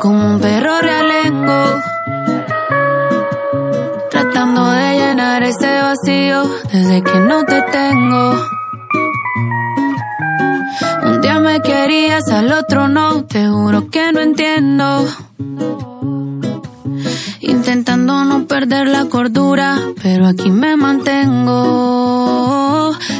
como un perro realengo. Tratando de llenar ese vacío desde que no te tengo. Un día me querías, al otro no, te juro que no entiendo. Intentando no perder la cordura, pero aquí me mantengo.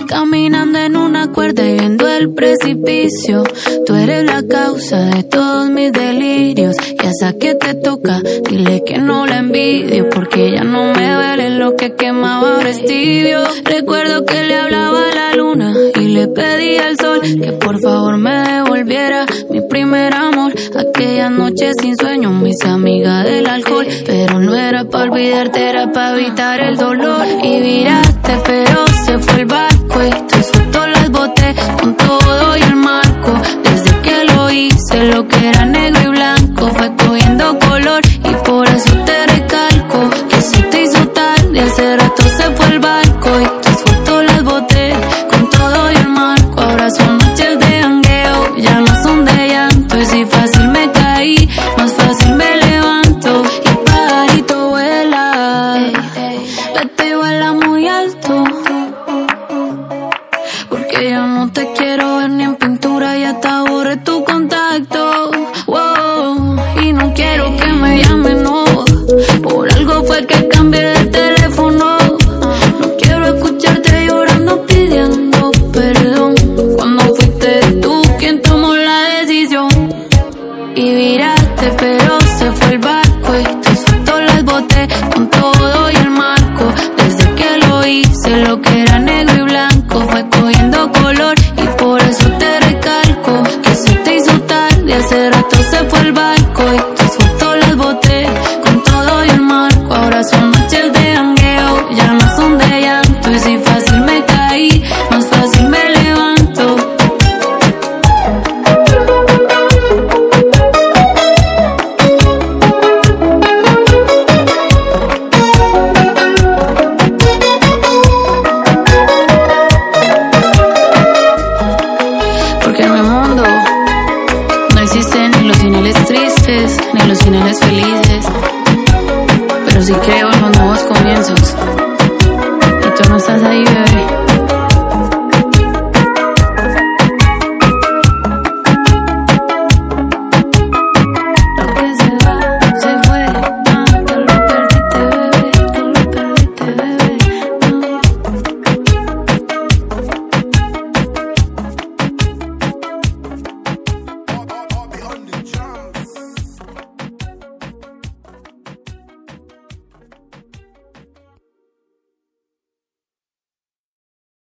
Caminando en una cuerda y viendo el precipicio. Tú eres la causa de todos mis delirios. Y hasta que te toca, dile que no la envidio. Porque ya no me duele lo que quemaba ahora es tibio. Recuerdo que le hablaba a la luna y le pedí al sol que por favor me devolviera mi primer amor. Aquella noche sin sueño, mis amigas del alcohol. Pero no era para olvidarte, era para evitar el dolor. Y viraste, pero se fue el barco tus fotos las boté con todo y el marco. Desde que lo hice, lo que era negro y blanco fue cogiendo color. Y por eso te recalco que se te hizo tarde. Hace rato se fue el barco y tus fotos las boté con todo y el marco. Ahora son noches de jangueo, ya no son de llanto. Y si fácil me caí, más fácil me levanto. Y pajarito vuela, vete vuela muy alto. Te quiero tarde. Tristes ni los finales felices. Pero sí creo en los nuevos comienzos.